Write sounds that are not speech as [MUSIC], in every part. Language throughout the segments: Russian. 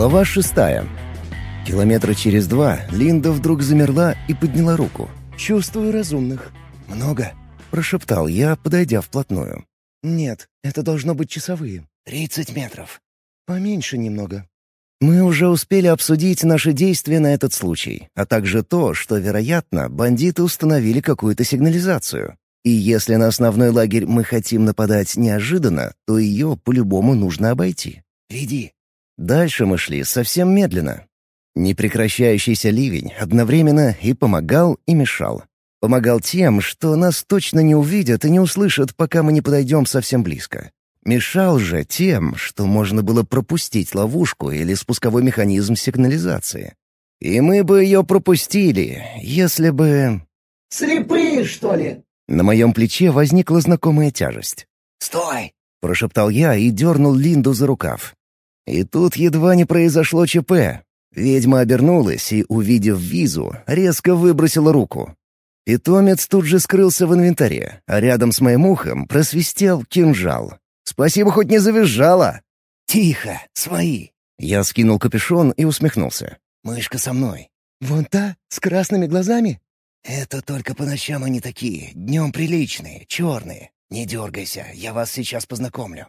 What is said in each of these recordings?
Глава шестая. Километра через два Линда вдруг замерла и подняла руку. «Чувствую разумных». «Много?» — прошептал я, подойдя вплотную. «Нет, это должно быть часовые». «Тридцать метров». «Поменьше немного». Мы уже успели обсудить наши действия на этот случай, а также то, что, вероятно, бандиты установили какую-то сигнализацию. И если на основной лагерь мы хотим нападать неожиданно, то ее по-любому нужно обойти. «Веди». Дальше мы шли совсем медленно. Непрекращающийся ливень одновременно и помогал, и мешал. Помогал тем, что нас точно не увидят и не услышат, пока мы не подойдем совсем близко. Мешал же тем, что можно было пропустить ловушку или спусковой механизм сигнализации. И мы бы ее пропустили, если бы... «Слепые, что ли?» На моем плече возникла знакомая тяжесть. «Стой!» — прошептал я и дернул Линду за рукав. И тут едва не произошло ЧП. Ведьма обернулась и, увидев визу, резко выбросила руку. Питомец тут же скрылся в инвентаре, а рядом с моим ухом просвистел кинжал. Спасибо, хоть не завизжала. «Тихо, свои!» Я скинул капюшон и усмехнулся. «Мышка со мной». «Вон та, с красными глазами?» «Это только по ночам они такие, днем приличные, черные. Не дергайся, я вас сейчас познакомлю».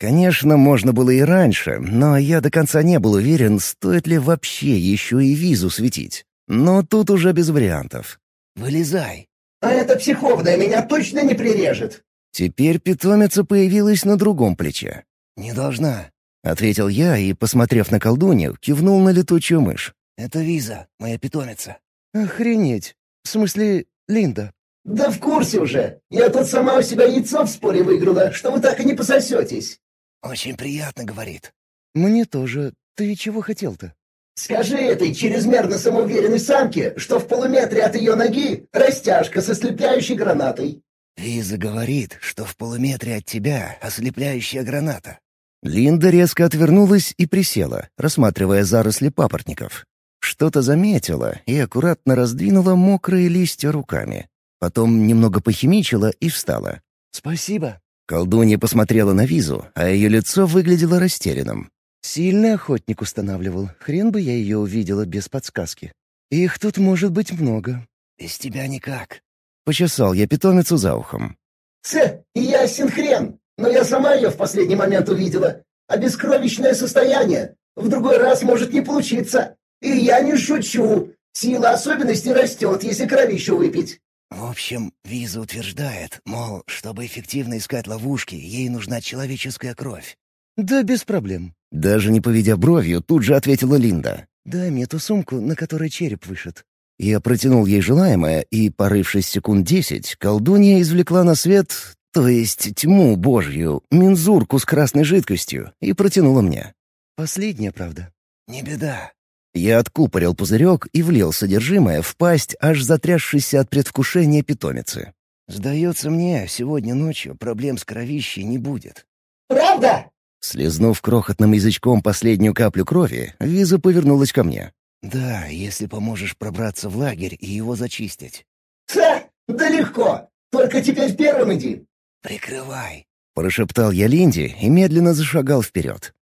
Конечно, можно было и раньше, но я до конца не был уверен, стоит ли вообще еще и визу светить. Но тут уже без вариантов. «Вылезай». «А эта психовная меня точно не прирежет?» Теперь питомица появилась на другом плече. «Не должна», — ответил я и, посмотрев на колдунью, кивнул на летучую мышь. «Это Виза, моя питомица». «Охренеть! В смысле, Линда?» «Да в курсе уже. Я тут сама у себя яйцо в споре выиграла, что вы так и не пососетесь». «Очень приятно», — говорит. «Мне тоже. Ты чего хотел-то?» «Скажи этой чрезмерно самоуверенной самке, что в полуметре от ее ноги растяжка со слепляющей гранатой». Виза говорит, что в полуметре от тебя ослепляющая граната. Линда резко отвернулась и присела, рассматривая заросли папоротников. Что-то заметила и аккуратно раздвинула мокрые листья руками. Потом немного похимичила и встала. «Спасибо». Колдунья посмотрела на Визу, а ее лицо выглядело растерянным. «Сильный охотник устанавливал. Хрен бы я ее увидела без подсказки. Их тут может быть много». «Без тебя никак», Почесал я питомицу за ухом. «Ц, ясен хрен! Но я сама ее в последний момент увидела. Обескровищное состояние. В другой раз может не получиться. И я не шучу. Сила особенностей растет, если кровищу выпить». В общем, Виза утверждает, мол, чтобы эффективно искать ловушки, ей нужна человеческая кровь. «Да без проблем». Даже не поведя бровью, тут же ответила Линда. «Дай мне ту сумку, на которой череп вышит». Я протянул ей желаемое, и, порывшись секунд десять, колдунья извлекла на свет, то есть тьму божью, мензурку с красной жидкостью, и протянула мне. Последняя, правда. «Не беда». Я откупорил пузырек и влил содержимое в пасть, аж затрясшийся от предвкушения питомицы. «Сдается мне, сегодня ночью проблем с кровищей не будет». «Правда?» Слизнув крохотным язычком последнюю каплю крови, Виза повернулась ко мне. «Да, если поможешь пробраться в лагерь и его зачистить». «Ха! Да легко! Только теперь первым иди!» «Прикрывай!» — прошептал я Линде и медленно зашагал вперед.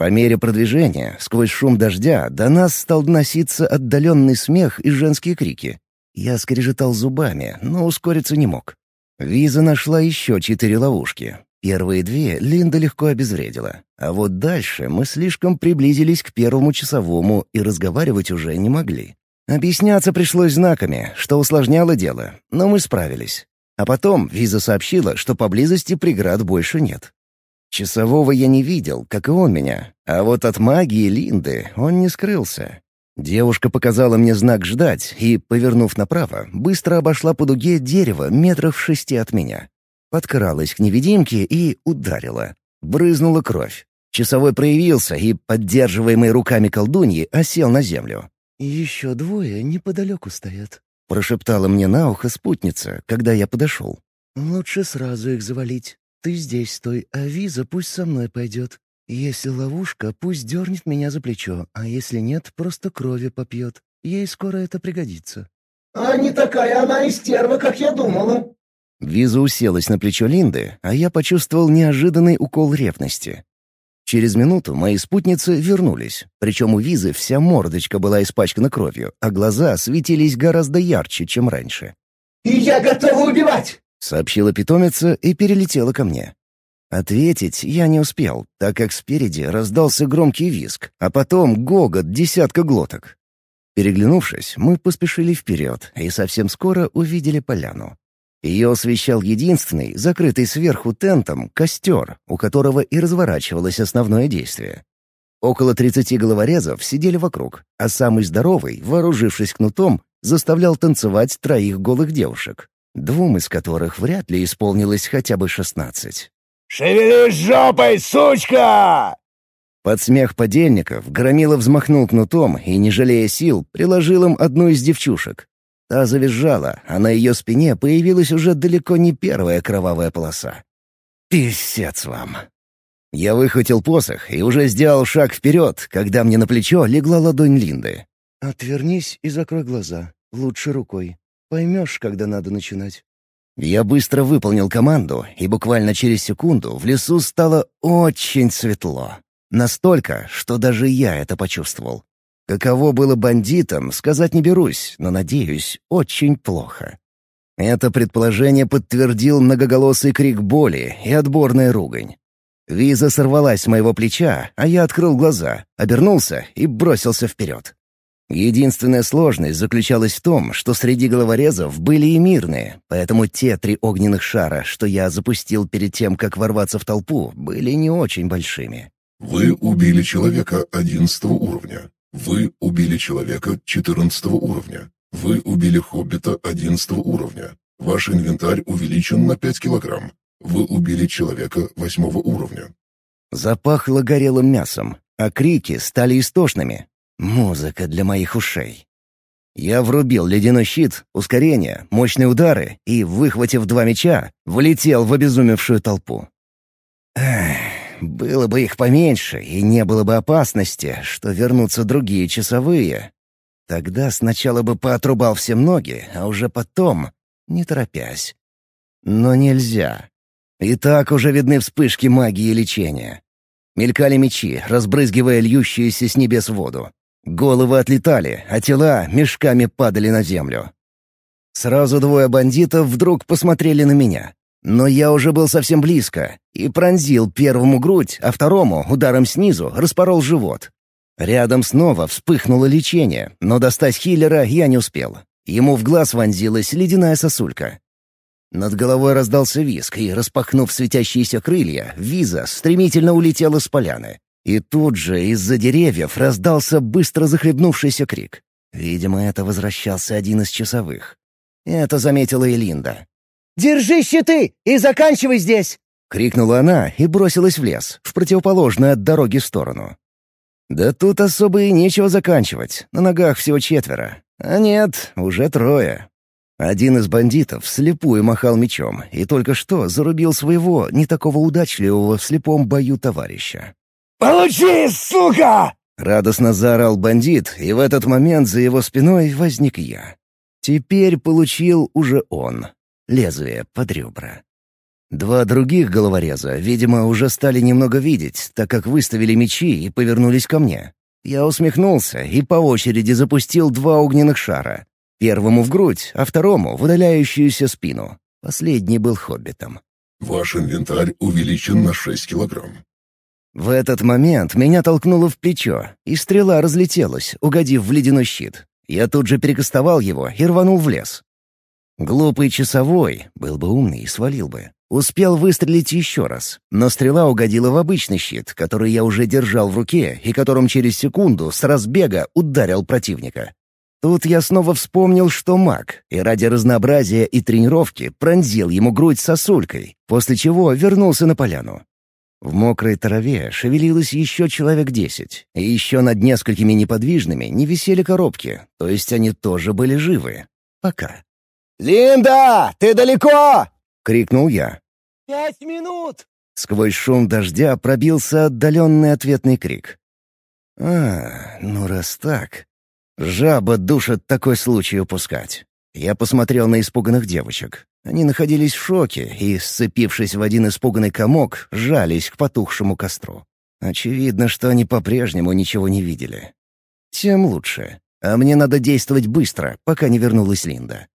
По мере продвижения, сквозь шум дождя, до нас стал доноситься отдаленный смех и женские крики. Я скрежетал зубами, но ускориться не мог. Виза нашла еще четыре ловушки, Первые две Линда легко обезвредила. А вот дальше мы слишком приблизились к первому часовому и разговаривать уже не могли. Объясняться пришлось знаками, что усложняло дело, но мы справились. А потом Виза сообщила, что поблизости преград больше нет. Часового я не видел, как и он меня, а вот от магии Линды он не скрылся. Девушка показала мне знак «ждать» и, повернув направо, быстро обошла по дуге дерево метров в шести от меня. Подкралась к невидимке и ударила. Брызнула кровь. Часовой проявился и, поддерживаемый руками колдуньи, осел на землю. «Еще двое неподалеку стоят», — прошептала мне на ухо спутница, когда я подошел. «Лучше сразу их завалить. Ты здесь стой, а Виза пусть со мной пойдет. Если ловушка, пусть дернет меня за плечо, а если нет, просто крови попьет. Ей скоро это пригодится». «А не такая она и стерва, как я думала», Виза уселась на плечо Линды, а я почувствовал неожиданный укол ревности. Через минуту мои спутницы вернулись, причем у Визы вся мордочка была испачкана кровью, а глаза светились гораздо ярче, чем раньше. «И я готова убивать!» — сообщила питомица и перелетела ко мне. Ответить я не успел, так как спереди раздался громкий визг, а потом гогот десятка глоток. Переглянувшись, мы поспешили вперед и совсем скоро увидели поляну. Ее освещал единственный, закрытый сверху тентом, костер, у которого и разворачивалось основное действие. Около тридцати головорезов сидели вокруг, а самый здоровый, вооружившись кнутом, заставлял танцевать троих голых девушек, двум из которых вряд ли исполнилось хотя бы шестнадцать. «Шевели жопой, сучка!» Под смех подельников Громила взмахнул кнутом и, не жалея сил, приложил им одну из девчушек, Та завизжала, а на ее спине появилась уже далеко не первая кровавая полоса. «Писец вам!» Я выхватил посох и уже сделал шаг вперед, когда мне на плечо легла ладонь Линды. «Отвернись и закрой глаза. Лучше рукой. Поймешь, когда надо начинать». Я быстро выполнил команду, и буквально через секунду в лесу стало очень светло. Настолько, что даже я это почувствовал. Каково было бандитам, сказать не берусь, но, надеюсь, очень плохо. Это предположение подтвердил многоголосый крик боли и отборная ругань. Виза сорвалась с моего плеча, а я открыл глаза, обернулся и бросился вперед. Единственная сложность заключалась в том, что среди головорезов были и мирные, поэтому те три огненных шара, что я запустил перед тем, как ворваться в толпу, были не очень большими. «Вы убили человека одиннадцатого уровня. Вы убили человека 14 уровня. Вы убили хоббита 11 уровня. Ваш инвентарь увеличен на 5 килограмм. Вы убили человека 8 уровня. Запахло горелым мясом, а крики стали истошными. Музыка для моих ушей. Я врубил ледяной щит, ускорение, мощные удары и, выхватив два меча, влетел в обезумевшую толпу. Эх, было бы их поменьше, и не было бы опасности, что вернутся другие часовые. Тогда сначала бы поотрубал все ноги, а уже потом, не торопясь. Но нельзя. И так уже видны вспышки магии лечения. Мелькали мечи, разбрызгивая льющуюся с небес воду. Головы отлетали, а тела мешками падали на землю. Сразу двое бандитов вдруг посмотрели на меня. Но я уже был совсем близко и пронзил первому грудь, а второму, ударом снизу, распорол живот. Рядом снова вспыхнуло лечение, но достать хиллера я не успел. Ему в глаз вонзилась ледяная сосулька. Над головой раздался виск, и, распахнув светящиеся крылья, виза стремительно улетела с поляны. И тут же из-за деревьев раздался быстро захлебнувшийся крик. Видимо, это возвращался один из часовых. Это заметила Элинда. «Держи щиты и заканчивай здесь!» — крикнула она и бросилась в лес, в противоположную от дороги сторону. Да тут особо и нечего заканчивать, на ногах всего четверо. А нет, уже трое. Один из бандитов слепую махал мечом и только что зарубил своего, не такого удачливого в слепом бою товарища. «Получи, сука!» — радостно заорал бандит, и в этот момент за его спиной возник я. Теперь получил уже он лезвие под ребра. Два других головореза, видимо, уже стали немного видеть, так как выставили мечи и повернулись ко мне. Я усмехнулся и по очереди запустил два огненных шара. Первому в грудь, а второму — в удаляющуюся спину. Последний был хоббитом. «Ваш инвентарь увеличен на 6 килограмм». В этот момент меня толкнуло в плечо, и стрела разлетелась, угодив в ледяной щит. Я тут же перекастовал его и рванул в лес. Глупый часовой, был бы умный и свалил бы, успел выстрелить еще раз, но стрела угодила в обычный щит, который я уже держал в руке и которым через секунду с разбега ударил противника. Тут я снова вспомнил, что маг, и ради разнообразия и тренировки пронзил ему грудь сосулькой, после чего вернулся на поляну. В мокрой траве шевелилось еще человек десять, и еще над несколькими неподвижными не висели коробки, то есть они тоже были живы. Пока. «Линда, ты далеко?» — крикнул я. «Пять минут!» Сквозь шум дождя пробился отдаленный ответный крик. «А, ну раз так...» Жаба душит такой случай упускать. Я посмотрел на испуганных девочек. Они находились в шоке и, сцепившись в один испуганный комок, жались к потухшему костру. Очевидно, что они по-прежнему ничего не видели. Тем лучше. А мне надо действовать быстро, пока не вернулась Линда.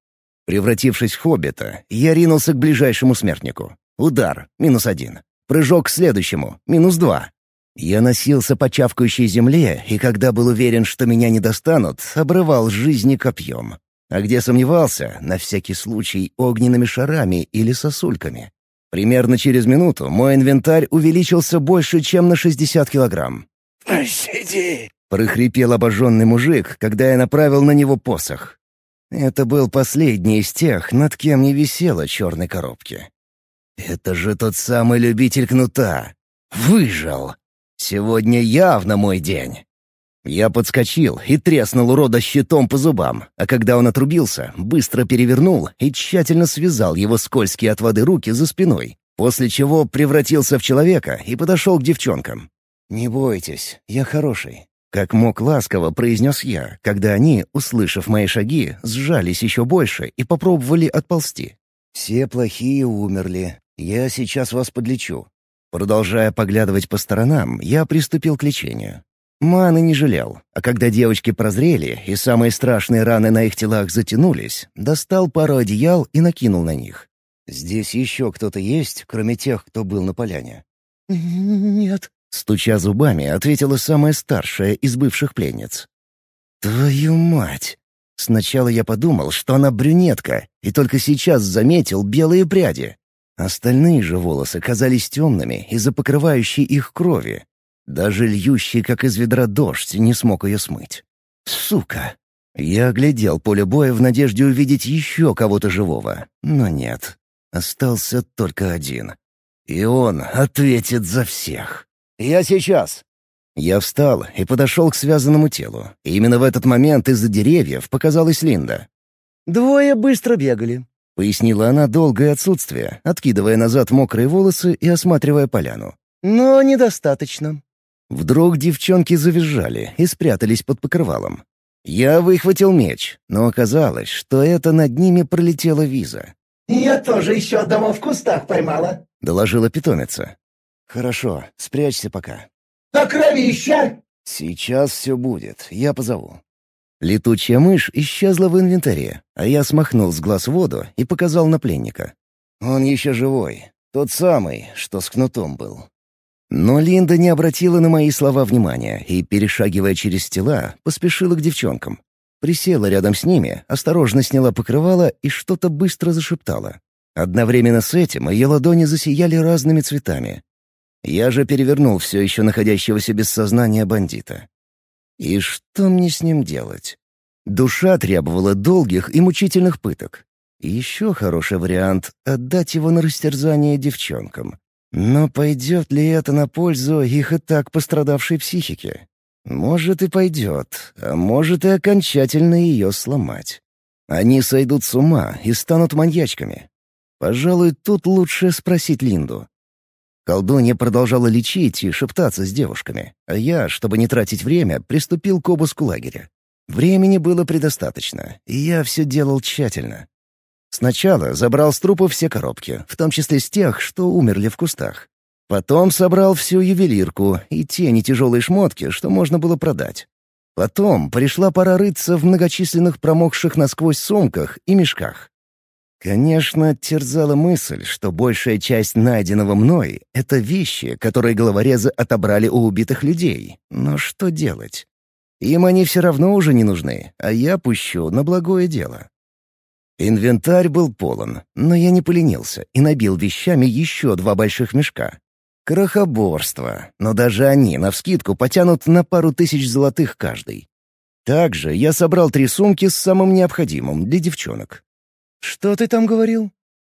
Превратившись в хоббита, я ринулся к ближайшему смертнику. Удар — минус один. Прыжок к следующему — минус два. Я носился по чавкающей земле, и когда был уверен, что меня не достанут, обрывал жизни копьем. А где сомневался, на всякий случай огненными шарами или сосульками. Примерно через минуту мой инвентарь увеличился больше, чем на 60 килограмм. «Пощади!» — прохрипел обожженный мужик, когда я направил на него посох. Это был последний из тех, над кем не висела черной коробки. Это же тот самый любитель кнута. Выжил. Сегодня явно мой день. Я подскочил и треснул урода щитом по зубам, а когда он отрубился, быстро перевернул и тщательно связал его скользкие от воды руки за спиной, после чего превратился в человека и подошел к девчонкам. «Не бойтесь, я хороший», — как мог ласково произнес я, когда они, услышав мои шаги, сжались еще больше и попробовали отползти. «Все плохие умерли. Я сейчас вас подлечу». Продолжая поглядывать по сторонам, я приступил к лечению. Маны не жалел, а когда девочки прозрели и самые страшные раны на их телах затянулись, достал пару одеял и накинул на них. «Здесь еще кто-то есть, кроме тех, кто был на поляне?» «Нет», — стуча зубами, ответила самая старшая из бывших пленниц. «Твою мать!» Сначала я подумал, что она брюнетка, и только сейчас заметил белые пряди. Остальные же волосы казались темными из-за покрывающей их крови, даже льющий, как из ведра дождь, не смог ее смыть. Сука! Я оглядел поле боя в надежде увидеть еще кого-то живого, но нет. Остался только один. И он ответит за всех. «Я сейчас!» Я встал и подошел к связанному телу. И именно в этот момент из-за деревьев показалась Линда. «Двое быстро бегали», — пояснила она долгое отсутствие, откидывая назад мокрые волосы и осматривая поляну. «Но недостаточно. Вдруг девчонки завизжали и спрятались под покрывалом. Я выхватил меч, но оказалось, что это над ними пролетела виза. «Я тоже еще одного в кустах поймала», — доложила питомица. «Хорошо, спрячься пока». «А кровища?» «Сейчас все будет, я позову». Летучая мышь исчезла в инвентаре, а я смахнул с глаз воду и показал на пленника. «Он еще живой, тот самый, что с кнутом был». Но Линда не обратила на мои слова внимания и, перешагивая через тела, поспешила к девчонкам. Присела рядом с ними, осторожно сняла покрывало и что-то быстро зашептала. Одновременно с этим ее ладони засияли разными цветами. Я же перевернул все еще находящегося без сознания бандита. И что мне с ним делать? Душа требовала долгих и мучительных пыток. Еще хороший вариант — отдать его на растерзание девчонкам. Но пойдет ли это на пользу их и так пострадавшей психике? Может и пойдет, а может и окончательно ее сломать. Они сойдут с ума и станут маньячками. Пожалуй, тут лучше спросить Линду. Колдунья продолжала лечить и шептаться с девушками, а я, чтобы не тратить время, приступил к обыску лагеря. Времени было предостаточно, и я все делал тщательно. Сначала забрал с трупов все коробки, в том числе с тех, что умерли в кустах. Потом собрал всю ювелирку и те нетяжелые шмотки, что можно было продать. Потом пришла пора рыться в многочисленных промокших насквозь сумках и мешках. Конечно, терзала мысль, что большая часть найденного мной — это вещи, которые головорезы отобрали у убитых людей. Но что делать? Им они все равно уже не нужны, а я пущу на благое дело. Инвентарь был полон, но я не поленился и набил вещами еще два больших мешка. Крохоборство, но даже они навскидку потянут на пару тысяч золотых каждый. Также я собрал три сумки с самым необходимым для девчонок. «Что ты там говорил?»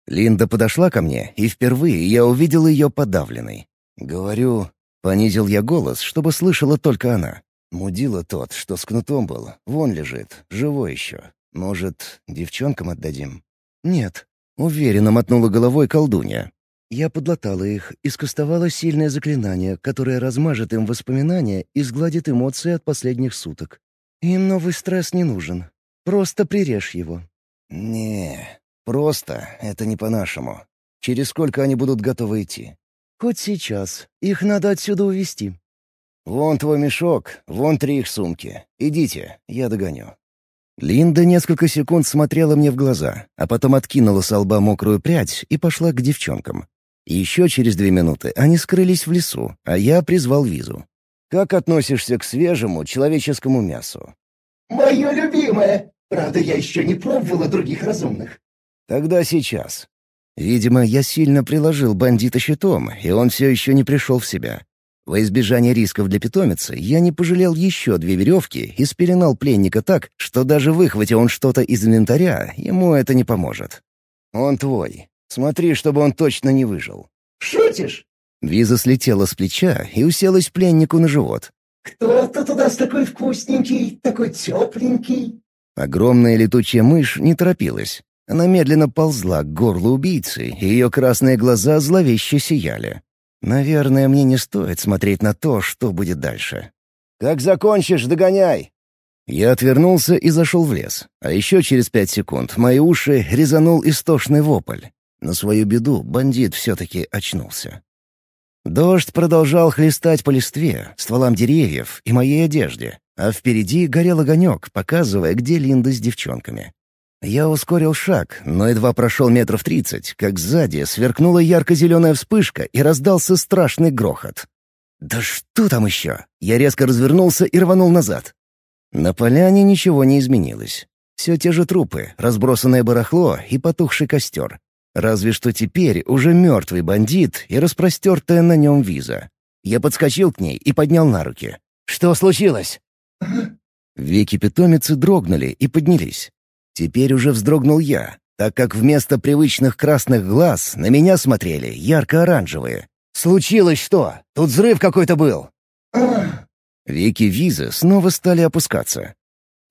Линда подошла ко мне, и впервые я увидел ее подавленной. «Говорю...» — понизил я голос, чтобы слышала только она. Мудила тот, что с кнутом был, вон лежит, живой еще. «Может, девчонкам отдадим?» «Нет», — уверенно мотнула головой колдунья. Я подлатала их и скостовала сильное заклинание, которое размажет им воспоминания и сгладит эмоции от последних суток. Им новый стресс не нужен. Просто прирежь его. «Не, просто — это не по-нашему. Через сколько они будут готовы идти?» Хоть сейчас. Их надо отсюда увезти. «Вон твой мешок, вон три их сумки. Идите, я догоню». Линда несколько секунд смотрела мне в глаза, а потом откинула с лба мокрую прядь и пошла к девчонкам. Еще через две минуты они скрылись в лесу, а я призвал визу. «Как относишься к свежему человеческому мясу?» «Мое любимое! Правда, я еще не пробовала других разумных». «Тогда сейчас». Видимо, я сильно приложил бандита щитом, и он все еще не пришел в себя. Во избежание рисков для питомицы я не пожалел еще две веревки и спеленал пленника так, что даже выхватя он что-то из инвентаря, ему это не поможет. «Он твой. Смотри, чтобы он точно не выжил». «Шутишь?» Виза слетела с плеча и уселась пленнику на живот. «Кто-то туда с такой вкусненький, такой тепленький». Огромная летучая мышь не торопилась. Она медленно ползла к горлу убийцы, и ее красные глаза зловеще сияли. Наверное, мне не стоит смотреть на то, что будет дальше. «Как закончишь, догоняй!» Я отвернулся и зашел в лес. А еще через пять секунд мои уши резанул истошный вопль. На свою беду бандит все-таки очнулся. Дождь продолжал хлестать по листве, стволам деревьев и моей одежде, а впереди горел огонек, показывая, где Линда с девчонками. Я ускорил шаг, но едва прошел метров тридцать, как сзади сверкнула ярко-зеленая вспышка и раздался страшный грохот. «Да что там еще?» Я резко развернулся и рванул назад. На поляне ничего не изменилось. Все те же трупы, разбросанное барахло и потухший костер. Разве что теперь уже мертвый бандит и распростертая на нем виза. Я подскочил к ней и поднял на руки. «Что случилось?» [LAUGHS] Веки питомицы дрогнули и поднялись. Теперь уже вздрогнул я, так как вместо привычных красных глаз на меня смотрели ярко-оранжевые. «Случилось что? Тут взрыв какой-то был!» Веки Визы снова стали опускаться.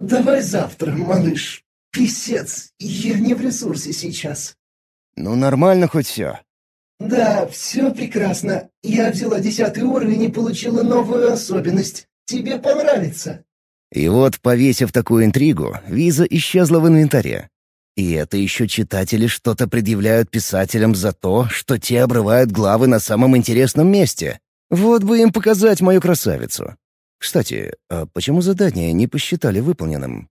«Давай завтра, малыш. Писец, я не в ресурсе сейчас». «Ну, нормально хоть все». «Да, все прекрасно. Я взяла десятый уровень и получила новую особенность. Тебе понравится». И вот, повесив такую интригу, виза исчезла в инвентаре. И это еще читатели что-то предъявляют писателям за то, что те обрывают главы на самом интересном месте. Вот бы им показать мою красавицу. Кстати, а почему задание не посчитали выполненным?